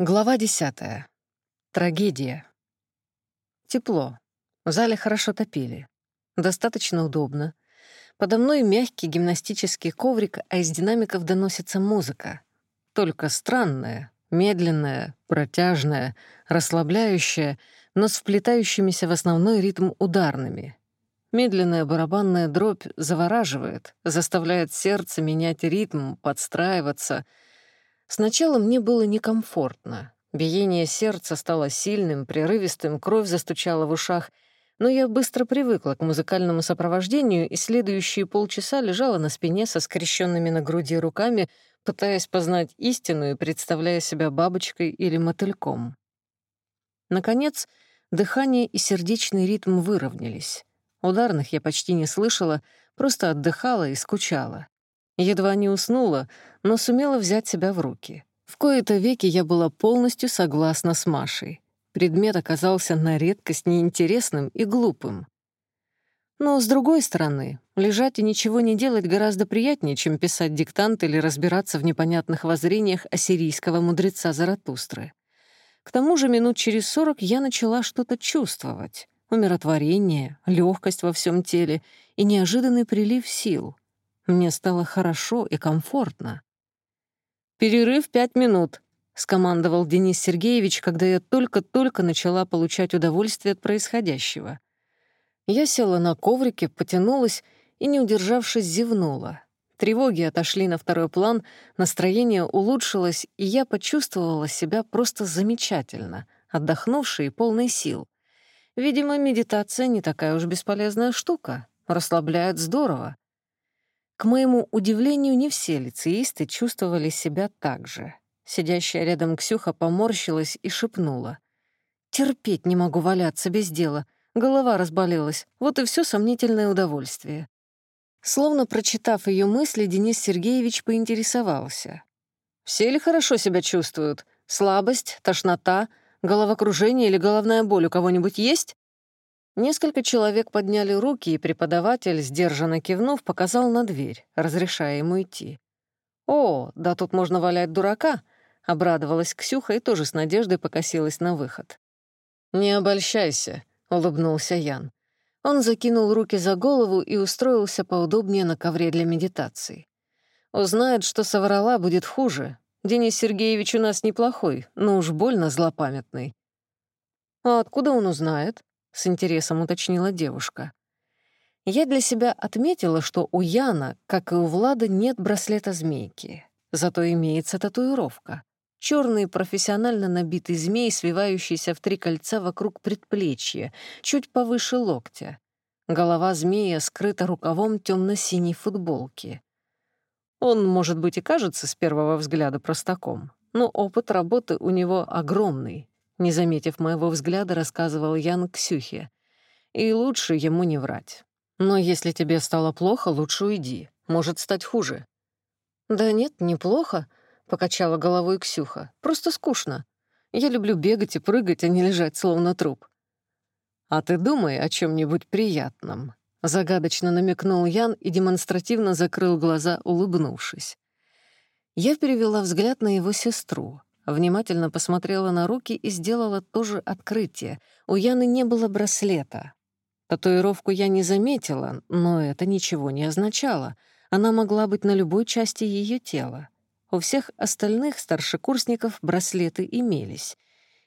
Глава десятая. Трагедия. Тепло. В зале хорошо топили. Достаточно удобно. Подо мной мягкий гимнастический коврик, а из динамиков доносится музыка. Только странная, медленная, протяжная, расслабляющая, но с вплетающимися в основной ритм ударными. Медленная барабанная дробь завораживает, заставляет сердце менять ритм, подстраиваться — Сначала мне было некомфортно. Биение сердца стало сильным, прерывистым, кровь застучала в ушах, но я быстро привыкла к музыкальному сопровождению и следующие полчаса лежала на спине со скрещенными на груди руками, пытаясь познать истину и представляя себя бабочкой или мотыльком. Наконец, дыхание и сердечный ритм выровнялись. Ударных я почти не слышала, просто отдыхала и скучала. Едва не уснула, но сумела взять себя в руки. В кои-то веки я была полностью согласна с Машей. Предмет оказался на редкость неинтересным и глупым. Но, с другой стороны, лежать и ничего не делать гораздо приятнее, чем писать диктант или разбираться в непонятных воззрениях ассирийского мудреца Заратустры. К тому же минут через сорок я начала что-то чувствовать. Умиротворение, легкость во всем теле и неожиданный прилив сил — мне стало хорошо и комфортно. «Перерыв пять минут», — скомандовал Денис Сергеевич, когда я только-только начала получать удовольствие от происходящего. Я села на коврике, потянулась и, не удержавшись, зевнула. Тревоги отошли на второй план, настроение улучшилось, и я почувствовала себя просто замечательно, отдохнувшей и полной сил. Видимо, медитация не такая уж бесполезная штука, расслабляет здорово. К моему удивлению, не все лицеисты чувствовали себя так же. Сидящая рядом Ксюха поморщилась и шепнула. «Терпеть не могу валяться без дела. Голова разболелась. Вот и все сомнительное удовольствие». Словно прочитав ее мысли, Денис Сергеевич поинтересовался. «Все ли хорошо себя чувствуют? Слабость, тошнота, головокружение или головная боль у кого-нибудь есть?» Несколько человек подняли руки, и преподаватель, сдержанно кивнув, показал на дверь, разрешая ему идти. «О, да тут можно валять дурака!» — обрадовалась Ксюха и тоже с надеждой покосилась на выход. «Не обольщайся», — улыбнулся Ян. Он закинул руки за голову и устроился поудобнее на ковре для медитации. «Узнает, что соврала, будет хуже. Денис Сергеевич у нас неплохой, но уж больно злопамятный». «А откуда он узнает?» — с интересом уточнила девушка. Я для себя отметила, что у Яна, как и у Влада, нет браслета змейки. Зато имеется татуировка. Черный профессионально набитый змей, свивающийся в три кольца вокруг предплечья, чуть повыше локтя. Голова змея скрыта рукавом темно-синей футболки. Он, может быть, и кажется с первого взгляда простаком, но опыт работы у него огромный, не заметив моего взгляда, рассказывал Ян Ксюхе. И лучше ему не врать. Но если тебе стало плохо, лучше уйди. Может стать хуже. Да нет, неплохо, покачала головой Ксюха. Просто скучно. Я люблю бегать и прыгать, а не лежать словно труп. А ты думай о чем нибудь приятном, загадочно намекнул Ян и демонстративно закрыл глаза, улыбнувшись. Я перевела взгляд на его сестру. Внимательно посмотрела на руки и сделала то же открытие. У Яны не было браслета. Татуировку я не заметила, но это ничего не означало. Она могла быть на любой части ее тела. У всех остальных старшекурсников браслеты имелись.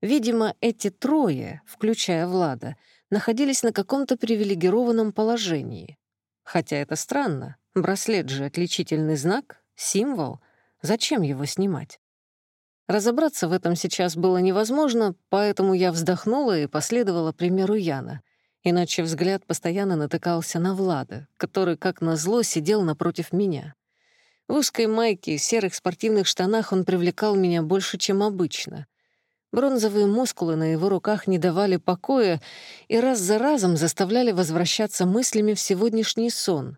Видимо, эти трое, включая Влада, находились на каком-то привилегированном положении. Хотя это странно. Браслет же отличительный знак, символ. Зачем его снимать? Разобраться в этом сейчас было невозможно, поэтому я вздохнула и последовала примеру Яна. Иначе взгляд постоянно натыкался на Влада, который, как назло, сидел напротив меня. В узкой майке и серых спортивных штанах он привлекал меня больше, чем обычно. Бронзовые мускулы на его руках не давали покоя и раз за разом заставляли возвращаться мыслями в сегодняшний сон.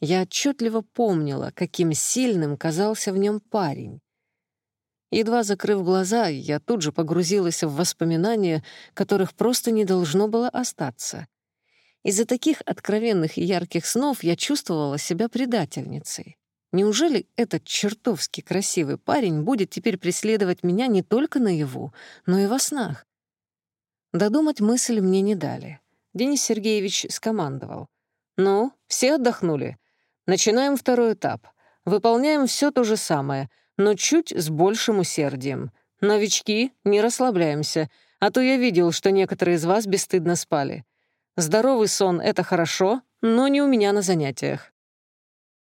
Я отчетливо помнила, каким сильным казался в нем парень. Едва закрыв глаза, я тут же погрузилась в воспоминания, которых просто не должно было остаться. Из-за таких откровенных и ярких снов я чувствовала себя предательницей. Неужели этот чертовски красивый парень будет теперь преследовать меня не только наяву, но и во снах? Додумать мысль мне не дали. Денис Сергеевич скомандовал. «Ну, все отдохнули. Начинаем второй этап. Выполняем все то же самое, но чуть с большим усердием. Новички, не расслабляемся, а то я видел, что некоторые из вас бесстыдно спали. Здоровый сон — это хорошо, но не у меня на занятиях.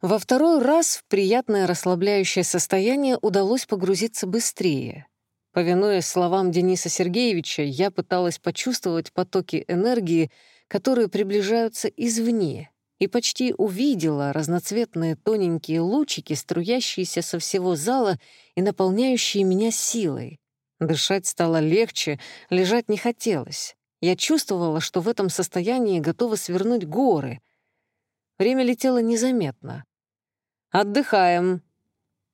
Во второй раз в приятное расслабляющее состояние удалось погрузиться быстрее. Повинуясь словам Дениса Сергеевича, я пыталась почувствовать потоки энергии, которые приближаются извне, и почти увидела разноцветные тоненькие лучики, струящиеся со всего зала и наполняющие меня силой. Дышать стало легче, лежать не хотелось. Я чувствовала, что в этом состоянии готова свернуть горы. Время летело незаметно. «Отдыхаем!»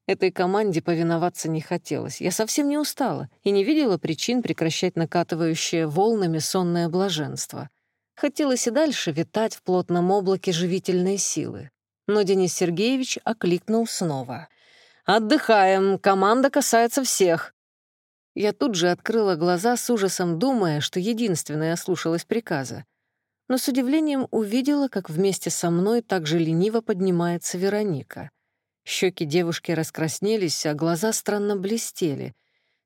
Этой команде повиноваться не хотелось. Я совсем не устала и не видела причин прекращать накатывающее волнами сонное блаженство. Хотелось и дальше витать в плотном облаке живительной силы. Но Денис Сергеевич окликнул снова. «Отдыхаем! Команда касается всех!» Я тут же открыла глаза с ужасом, думая, что единственная ослушалась приказа. Но с удивлением увидела, как вместе со мной так же лениво поднимается Вероника. Щеки девушки раскраснелись, а глаза странно блестели.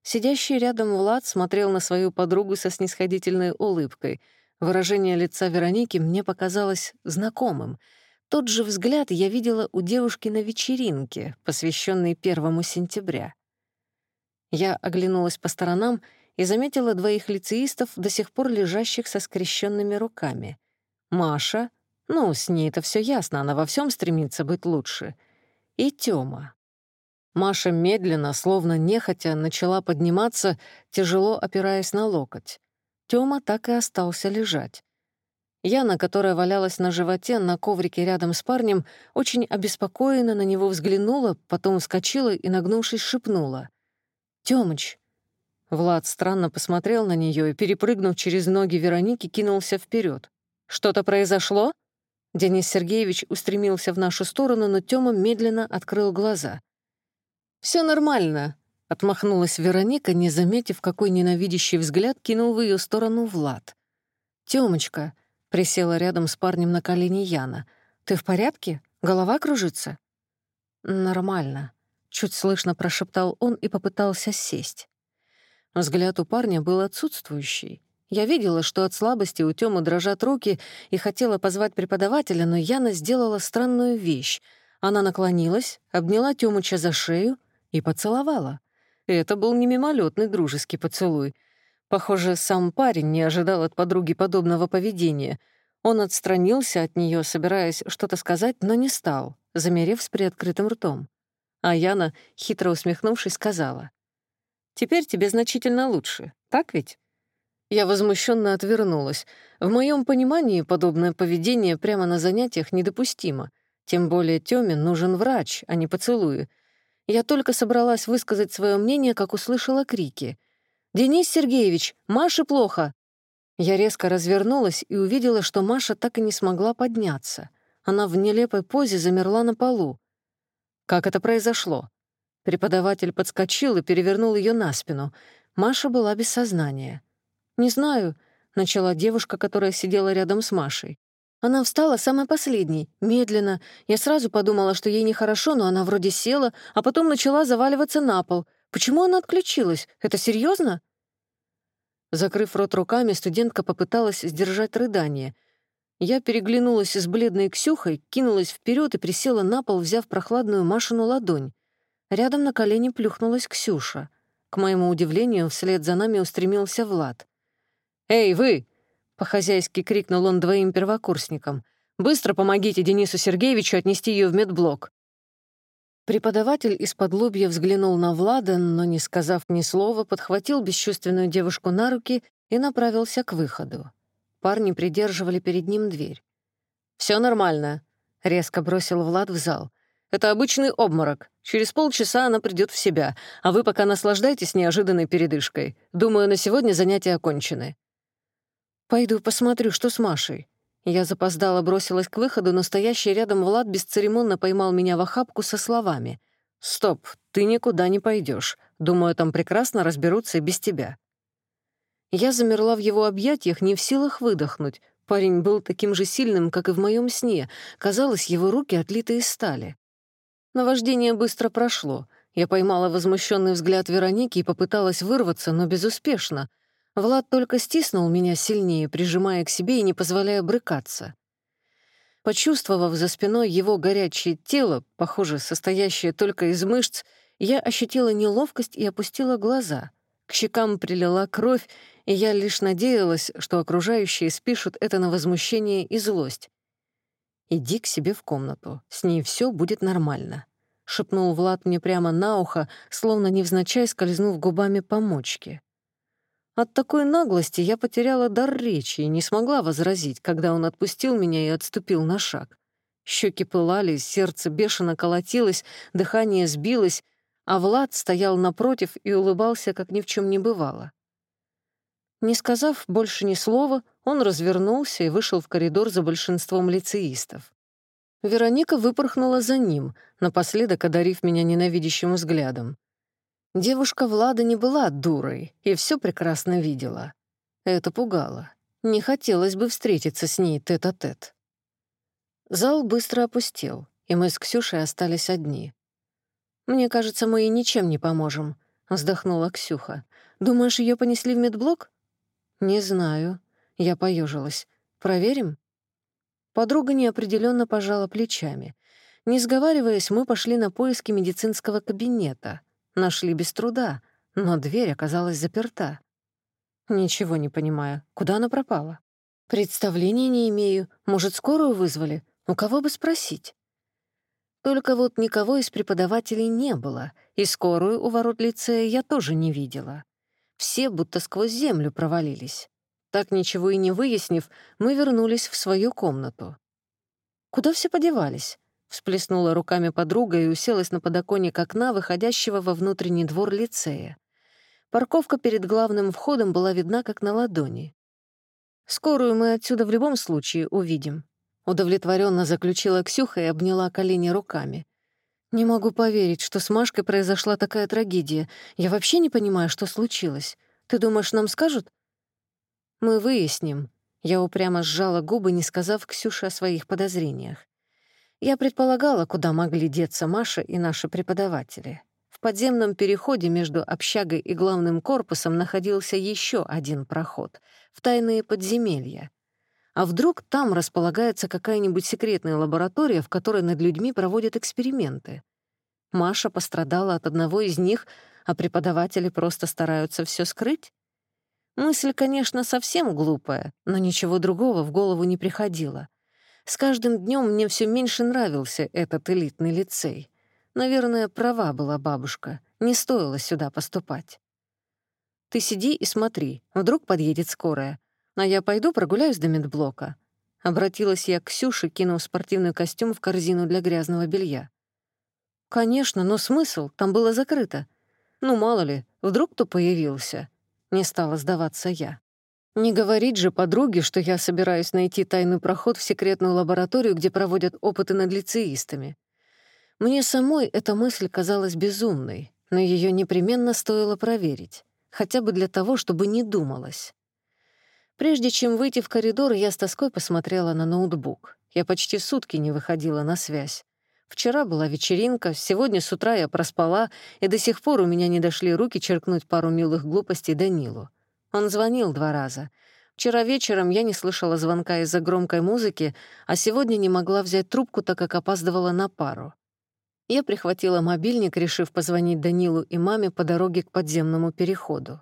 Сидящий рядом Влад смотрел на свою подругу со снисходительной улыбкой. Выражение лица Вероники мне показалось знакомым. Тот же взгляд я видела у девушки на вечеринке, посвященной первому сентября. Я оглянулась по сторонам и заметила двоих лицеистов, до сих пор лежащих со скрещенными руками. Маша, ну, с ней это все ясно, она во всем стремится быть лучше, и Тёма. Маша медленно, словно нехотя, начала подниматься, тяжело опираясь на локоть. Тёма так и остался лежать. Яна, которая валялась на животе на коврике рядом с парнем, очень обеспокоенно на него взглянула, потом вскочила и, нагнувшись, шепнула. «Тёмыч!» Влад странно посмотрел на нее и, перепрыгнув через ноги Вероники, кинулся вперед. «Что-то произошло?» Денис Сергеевич устремился в нашу сторону, но Тёма медленно открыл глаза. Все нормально», — отмахнулась Вероника, не заметив, какой ненавидящий взгляд кинул в ее сторону Влад. «Тёмочка», — присела рядом с парнем на колени Яна, — «ты в порядке? Голова кружится?» «Нормально», Чуть слышно прошептал он и попытался сесть. Взгляд у парня был отсутствующий. Я видела, что от слабости у Тёмы дрожат руки, и хотела позвать преподавателя, но Яна сделала странную вещь. Она наклонилась, обняла Тёмыча за шею и поцеловала. Это был не мимолетный дружеский поцелуй. Похоже, сам парень не ожидал от подруги подобного поведения. Он отстранился от нее, собираясь что-то сказать, но не стал, замерев с приоткрытым ртом. А Яна, хитро усмехнувшись, сказала. «Теперь тебе значительно лучше, так ведь?» Я возмущенно отвернулась. В моем понимании подобное поведение прямо на занятиях недопустимо. Тем более Тёме нужен врач, а не поцелуи. Я только собралась высказать свое мнение, как услышала крики. «Денис Сергеевич, Маше плохо!» Я резко развернулась и увидела, что Маша так и не смогла подняться. Она в нелепой позе замерла на полу. Как это произошло? Преподаватель подскочил и перевернул ее на спину. Маша была без сознания. «Не знаю», — начала девушка, которая сидела рядом с Машей. Она встала самой последней, медленно. Я сразу подумала, что ей нехорошо, но она вроде села, а потом начала заваливаться на пол. Почему она отключилась? Это серьезно? Закрыв рот руками, студентка попыталась сдержать рыдание. Я переглянулась с бледной Ксюхой, кинулась вперед и присела на пол, взяв прохладную Машину ладонь. Рядом на колени плюхнулась Ксюша. К моему удивлению, вслед за нами устремился Влад. «Эй, вы!» — по-хозяйски крикнул он двоим первокурсникам. «Быстро помогите Денису Сергеевичу отнести ее в медблок». Преподаватель из-под лобья взглянул на Влада, но, не сказав ни слова, подхватил бесчувственную девушку на руки и направился к выходу. Парни придерживали перед ним дверь. Все нормально», — резко бросил Влад в зал. «Это обычный обморок. Через полчаса она придет в себя, а вы пока наслаждайтесь неожиданной передышкой. Думаю, на сегодня занятия окончены». «Пойду посмотрю, что с Машей». Я запоздала, бросилась к выходу, но стоящий рядом Влад бесцеремонно поймал меня в охапку со словами. «Стоп, ты никуда не пойдешь. Думаю, там прекрасно разберутся и без тебя». Я замерла в его объятиях, не в силах выдохнуть. Парень был таким же сильным, как и в моем сне. Казалось, его руки отлиты из стали. Наваждение быстро прошло. Я поймала возмущенный взгляд Вероники и попыталась вырваться, но безуспешно. Влад только стиснул меня сильнее, прижимая к себе и не позволяя брыкаться. Почувствовав за спиной его горячее тело, похоже, состоящее только из мышц, я ощутила неловкость и опустила глаза. К щекам прилила кровь, и я лишь надеялась, что окружающие спишут это на возмущение и злость. «Иди к себе в комнату, с ней все будет нормально», — шепнул Влад мне прямо на ухо, словно невзначай скользнув губами по мочке. От такой наглости я потеряла дар речи и не смогла возразить, когда он отпустил меня и отступил на шаг. Щеки пылали, сердце бешено колотилось, дыхание сбилось, а Влад стоял напротив и улыбался, как ни в чем не бывало. Не сказав больше ни слова, он развернулся и вышел в коридор за большинством лицеистов. Вероника выпорхнула за ним, напоследок одарив меня ненавидящим взглядом. Девушка Влада не была дурой и все прекрасно видела. Это пугало. Не хотелось бы встретиться с ней тет-а-тет. -тет. Зал быстро опустел, и мы с Ксюшей остались одни. «Мне кажется, мы ей ничем не поможем», — вздохнула Ксюха. «Думаешь, ее понесли в медблок?» «Не знаю». Я поежилась. «Проверим?» Подруга неопределенно пожала плечами. Не сговариваясь, мы пошли на поиски медицинского кабинета — Нашли без труда, но дверь оказалась заперта. Ничего не понимаю. Куда она пропала? Представления не имею. Может, скорую вызвали? У кого бы спросить? Только вот никого из преподавателей не было, и скорую у ворот лицея я тоже не видела. Все будто сквозь землю провалились. Так ничего и не выяснив, мы вернулись в свою комнату. Куда все подевались? Всплеснула руками подруга и уселась на подоконник окна, выходящего во внутренний двор лицея. Парковка перед главным входом была видна как на ладони. «Скорую мы отсюда в любом случае увидим», — удовлетворенно заключила Ксюха и обняла колени руками. «Не могу поверить, что с Машкой произошла такая трагедия. Я вообще не понимаю, что случилось. Ты думаешь, нам скажут?» «Мы выясним». Я упрямо сжала губы, не сказав Ксюше о своих подозрениях. Я предполагала, куда могли деться Маша и наши преподаватели. В подземном переходе между общагой и главным корпусом находился еще один проход — в тайные подземелья. А вдруг там располагается какая-нибудь секретная лаборатория, в которой над людьми проводят эксперименты? Маша пострадала от одного из них, а преподаватели просто стараются все скрыть? Мысль, конечно, совсем глупая, но ничего другого в голову не приходило. С каждым днем мне все меньше нравился этот элитный лицей. Наверное, права была бабушка. Не стоило сюда поступать. Ты сиди и смотри, вдруг подъедет скорая. А я пойду прогуляюсь до медблока. Обратилась я к Ксюше, кинув спортивный костюм в корзину для грязного белья. «Конечно, но смысл? Там было закрыто. Ну, мало ли, вдруг кто появился?» Не стала сдаваться я. Не говорить же подруге, что я собираюсь найти тайный проход в секретную лабораторию, где проводят опыты над лицеистами. Мне самой эта мысль казалась безумной, но ее непременно стоило проверить, хотя бы для того, чтобы не думалось. Прежде чем выйти в коридор, я с тоской посмотрела на ноутбук. Я почти сутки не выходила на связь. Вчера была вечеринка, сегодня с утра я проспала, и до сих пор у меня не дошли руки черкнуть пару милых глупостей Данилу. Он звонил два раза. Вчера вечером я не слышала звонка из-за громкой музыки, а сегодня не могла взять трубку, так как опаздывала на пару. Я прихватила мобильник, решив позвонить Данилу и маме по дороге к подземному переходу.